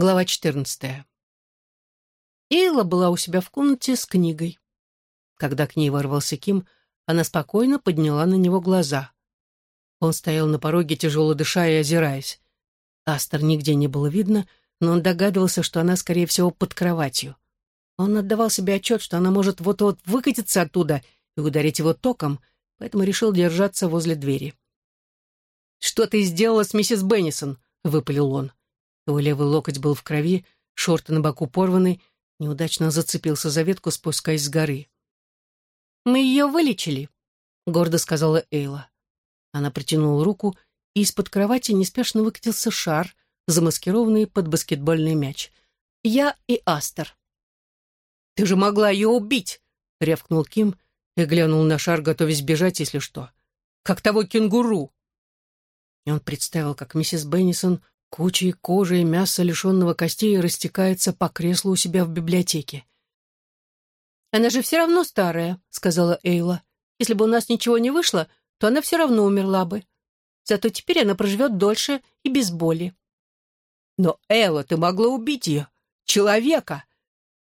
Глава 14. Эйла была у себя в комнате с книгой. Когда к ней ворвался Ким, она спокойно подняла на него глаза. Он стоял на пороге, тяжело дыша и озираясь. Астер нигде не было видно, но он догадывался, что она, скорее всего, под кроватью. Он отдавал себе отчет, что она может вот-вот выкатиться оттуда и ударить его током, поэтому решил держаться возле двери. «Что ты сделала с миссис Беннисон?» — выпалил он. Его левый локоть был в крови, шорты на боку порваны, неудачно зацепился за ветку, спускаясь с горы. «Мы ее вылечили», — гордо сказала Эйла. Она протянула руку, и из-под кровати неспешно выкатился шар, замаскированный под баскетбольный мяч. «Я и Астер». «Ты же могла ее убить!» — рявкнул Ким и глянул на шар, готовясь бежать, если что. «Как того кенгуру!» И он представил, как миссис Беннисон Кучей кожи и мяса, лишенного костей, растекается по креслу у себя в библиотеке. «Она же все равно старая», — сказала Эйла. «Если бы у нас ничего не вышло, то она все равно умерла бы. Зато теперь она проживет дольше и без боли». «Но, Эйла, ты могла убить ее. Человека.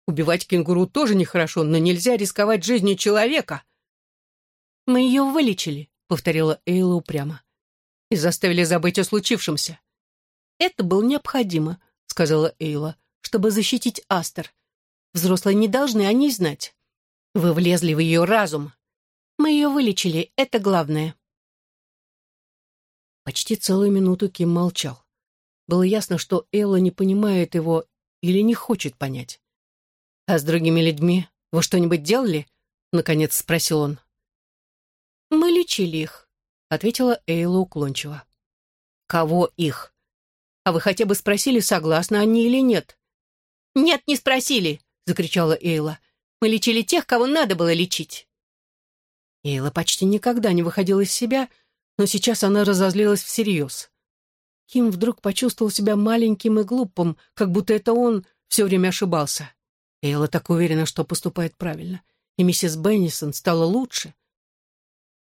Убивать кенгуру тоже нехорошо, но нельзя рисковать жизнью человека». «Мы ее вылечили», — повторила Эйла упрямо. «И заставили забыть о случившемся. «Это было необходимо», — сказала Эйла, «чтобы защитить Астер. Взрослые не должны о ней знать. Вы влезли в ее разум. Мы ее вылечили, это главное». Почти целую минуту Ким молчал. Было ясно, что Элла не понимает его или не хочет понять. «А с другими людьми вы что-нибудь делали?» — наконец спросил он. «Мы лечили их», — ответила Эйла уклончиво. «Кого их?» А вы хотя бы спросили, согласны они или нет?» «Нет, не спросили!» — закричала Эйла. «Мы лечили тех, кого надо было лечить». Эйла почти никогда не выходила из себя, но сейчас она разозлилась всерьез. Ким вдруг почувствовал себя маленьким и глупым, как будто это он все время ошибался. Эйла так уверена, что поступает правильно, и миссис Беннисон стала лучше.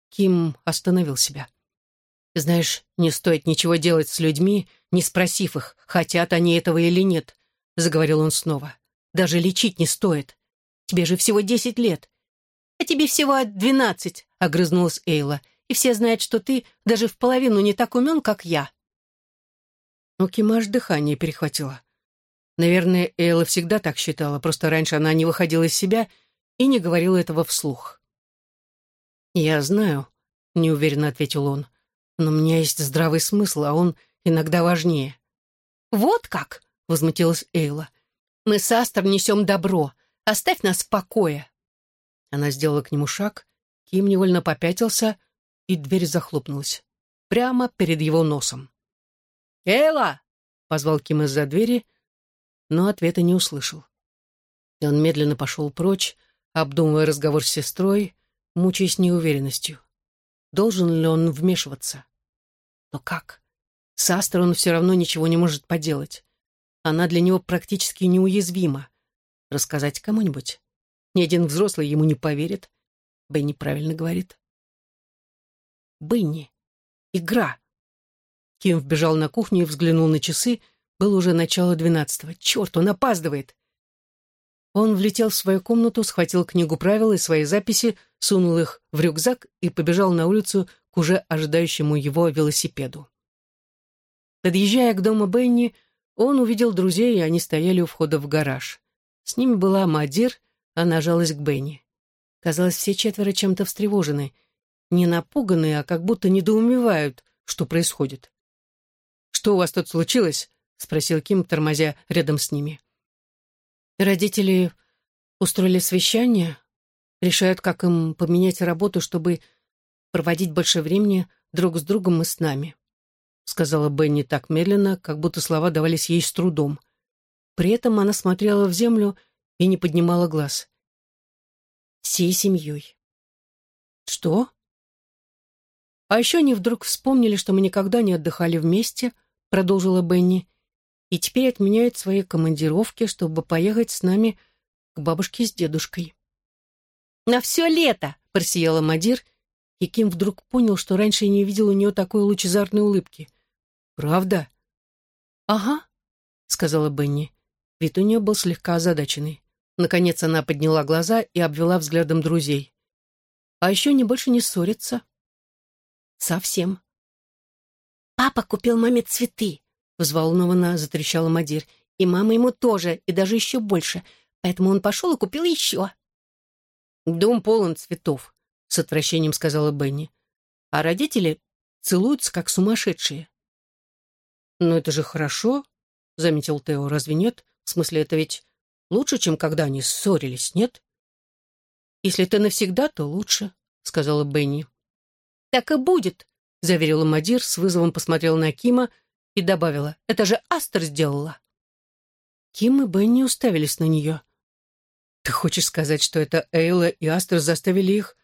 Ким остановил себя. Знаешь, не стоит ничего делать с людьми, не спросив их, хотят они этого или нет, — заговорил он снова. Даже лечить не стоит. Тебе же всего десять лет. А тебе всего двенадцать, — огрызнулась Эйла. И все знают, что ты даже в половину не так умен, как я. У Кимаш дыхание перехватило. Наверное, Эйла всегда так считала, просто раньше она не выходила из себя и не говорила этого вслух. «Я знаю», — неуверенно ответил он. Но у меня есть здравый смысл, а он иногда важнее. «Вот как!» — возмутилась Эйла. «Мы с Астер несем добро. Оставь нас в покое!» Она сделала к нему шаг, Ким невольно попятился, и дверь захлопнулась. Прямо перед его носом. «Эйла!» — позвал Ким из-за двери, но ответа не услышал. И он медленно пошел прочь, обдумывая разговор с сестрой, мучаясь неуверенностью. Должен ли он вмешиваться? Но как? С Астер он все равно ничего не может поделать. Она для него практически неуязвима. Рассказать кому-нибудь? Ни один взрослый ему не поверит. Бенни правильно говорит. Бенни. Игра. Ким вбежал на кухню и взглянул на часы. Было уже начало двенадцатого. Черт, он опаздывает. Он влетел в свою комнату, схватил книгу правил и свои записи, сунул их в рюкзак и побежал на улицу к уже ожидающему его велосипеду. Подъезжая к дому Бенни, он увидел друзей, и они стояли у входа в гараж. С ними была Мадир, она жалась к Бенни. Казалось, все четверо чем-то встревожены. Не напуганы, а как будто недоумевают, что происходит. «Что у вас тут случилось?» — спросил Ким, тормозя рядом с ними. Родители устроили совещание, решают, как им поменять работу, чтобы проводить больше времени друг с другом и с нами», — сказала Бенни так медленно, как будто слова давались ей с трудом. При этом она смотрела в землю и не поднимала глаз. «Всей семьей». «Что?» «А еще они вдруг вспомнили, что мы никогда не отдыхали вместе», — продолжила Бенни и теперь отменяют свои командировки, чтобы поехать с нами к бабушке с дедушкой. «На все лето!» — просияла Мадир, и Ким вдруг понял, что раньше не видел у нее такой лучезарной улыбки. «Правда?» «Ага», — сказала Бенни. Вид у нее был слегка озадаченный. Наконец она подняла глаза и обвела взглядом друзей. А еще они больше не ссорятся. Совсем. «Папа купил маме цветы», — взволнованно затрещала Мадир. «И мама ему тоже, и даже еще больше. Поэтому он пошел и купил еще». «Дом полон цветов», — с отвращением сказала Бенни. «А родители целуются, как сумасшедшие». «Но это же хорошо», — заметил Тео. «Разве нет? В смысле, это ведь лучше, чем когда они ссорились, нет?» «Если это навсегда, то лучше», — сказала Бенни. «Так и будет», — заверила Мадир, с вызовом посмотрела на Кима и добавила. «Это же Астер сделала». Ким и Бенни уставились на нее. «Ты хочешь сказать, что это Эйла и Астер заставили их?»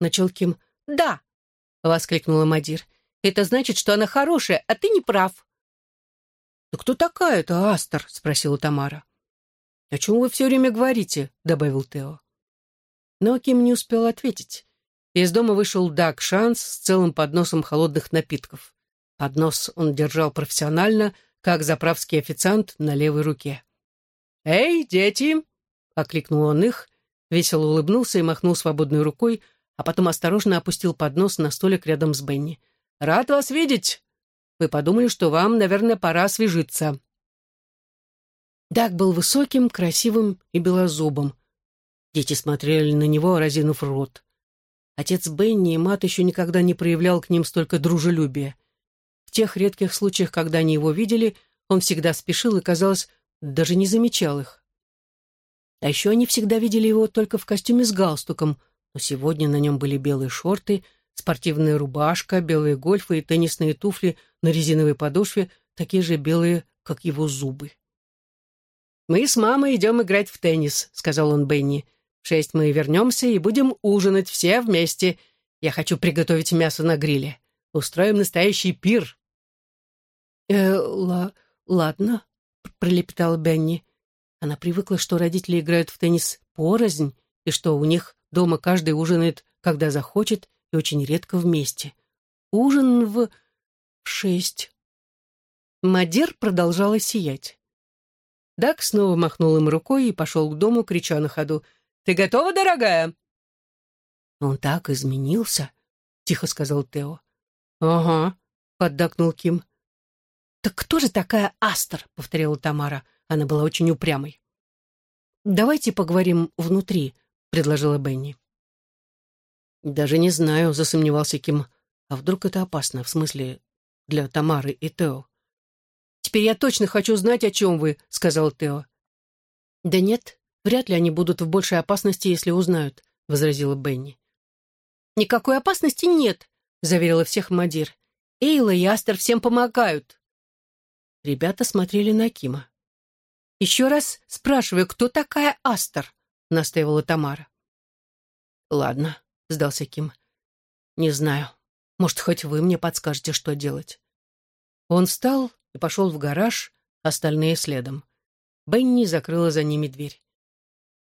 Начал Ким. «Да!» — воскликнула Мадир. «Это значит, что она хорошая, а ты не прав». «Да кто такая эта Астер?» — спросила Тамара. «О чем вы все время говорите?» — добавил Тео. Но Ким не успел ответить. Из дома вышел Даг Шанс с целым подносом холодных напитков. Поднос он держал профессионально, как заправский официант на левой руке. «Эй, дети!» — окликнул он их, весело улыбнулся и махнул свободной рукой, а потом осторожно опустил поднос на столик рядом с Бенни. «Рад вас видеть! Вы подумали, что вам, наверное, пора освежиться». Даг был высоким, красивым и белозубым. Дети смотрели на него, разинув рот. Отец Бенни и мат еще никогда не проявлял к ним столько дружелюбия. В тех редких случаях, когда они его видели, он всегда спешил и, казалось, даже не замечал их. А еще они всегда видели его только в костюме с галстуком, но сегодня на нем были белые шорты, спортивная рубашка, белые гольфы и теннисные туфли на резиновой подошве, такие же белые, как его зубы. «Мы с мамой идем играть в теннис», — сказал он Бенни. В шесть мы вернемся и будем ужинать все вместе. Я хочу приготовить мясо на гриле. Устроим настоящий пир». «Э, ла, ладно», — пролепетала Бенни. Она привыкла, что родители играют в теннис порознь, и что у них дома каждый ужинает, когда захочет, и очень редко вместе. Ужин в... шесть. Мадир продолжала сиять. Дак снова махнул им рукой и пошел к дому, крича на ходу — ты готова, дорогая?» «Он так изменился», — тихо сказал Тео. «Ага», — поддакнул Ким. «Так кто же такая Астер?» — повторила Тамара. Она была очень упрямой. «Давайте поговорим внутри», — предложила Бенни. «Даже не знаю», — засомневался Ким. «А вдруг это опасно, в смысле, для Тамары и Тео?» «Теперь я точно хочу знать, о чем вы», — сказал Тео. «Да нет, Вряд ли они будут в большей опасности, если узнают», — возразила Бенни. «Никакой опасности нет», — заверила всех Мадир. «Эйла и Астер всем помогают». Ребята смотрели на Кима. «Еще раз спрашиваю, кто такая Астер?» — настаивала Тамара. «Ладно», — сдался Ким. «Не знаю. Может, хоть вы мне подскажете, что делать». Он встал и пошел в гараж, остальные следом. Бенни закрыла за ними дверь.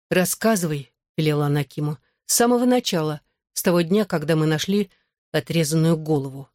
«Рассказывай», — велела она Киму, — «с самого начала, с того дня, когда мы нашли отрезанную голову».